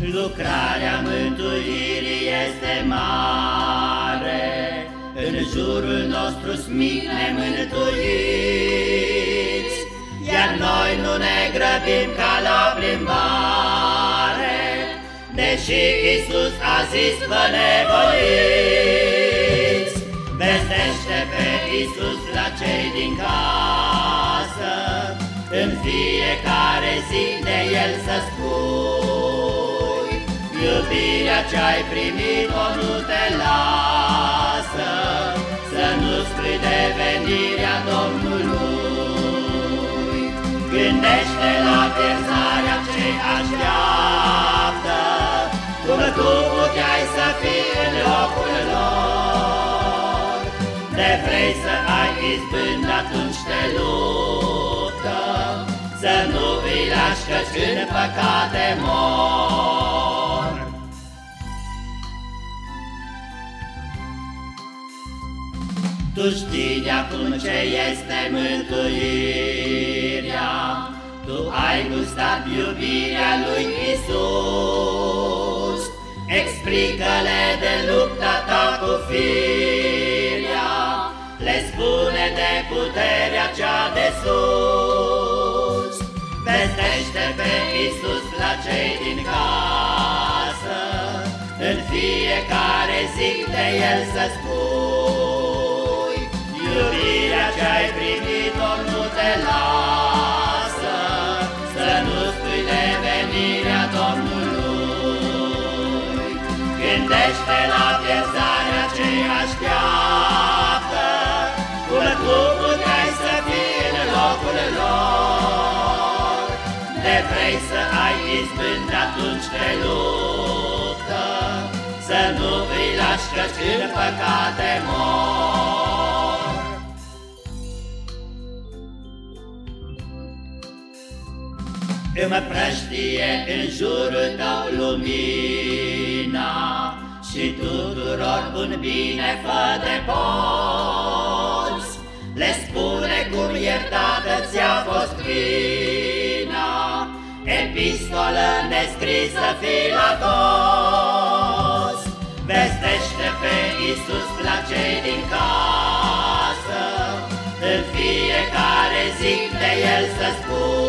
Lucrarea mântuirii este mare, În jurul nostru smic nemântuiți, Iar noi nu ne grăbim ca la plimbare, Deși Isus a zis vă nevoiți. Vestește pe Isus la cei din casă, În fiecare zi de El să spui, Iubirea ce-ai primit-o nu te lasă, Să nu spui de venirea Domnului. Gândește la pierzarea ce așteaptă, Cum tu puteai să fii în locul lor. De vrei să ai izbând, atunci te luptă, Să nu îi lași căci în păcate mor. Tu știi de acum ce este mântuirea, Tu ai gustat iubirea lui Isus. Explică-le de lupta ta cu firea, Le spune de puterea cea de sus. Vestește pe Isus la cei din casă, În fiecare zi de El să spui, te lasă, Să nu spui de venirea Domnului. Gândește la pierzarea ce așteaptă, Cum tu puteai să fii în locul lor. De vrei să ai izbând, atunci te luptă, Să nu îi lași căci în păcate mor. Îmi prăștie în jurul tău lumina Și tuturor un bine fă de poți. Le spune cum iertată ți-a fost vina Epistolă nescrisă fi la toți. Vestește pe Iisus la cei din casă În fiecare zi de El să spui Iubirea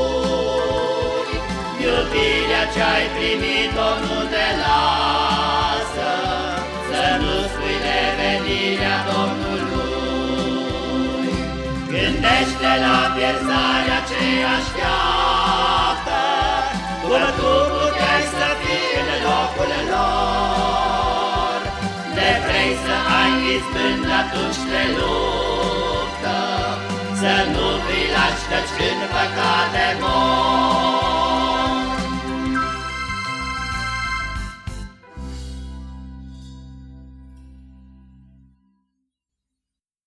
ce-ai primit-o nu te lasă, Să nu spui de venirea Domnului. Gândește la pierzarea ce așteaptă, Cum tu puteai să fii în locul lor. De vrei să ai izbând, atunci te luptă, Să nu îi lași căci în păcate mor.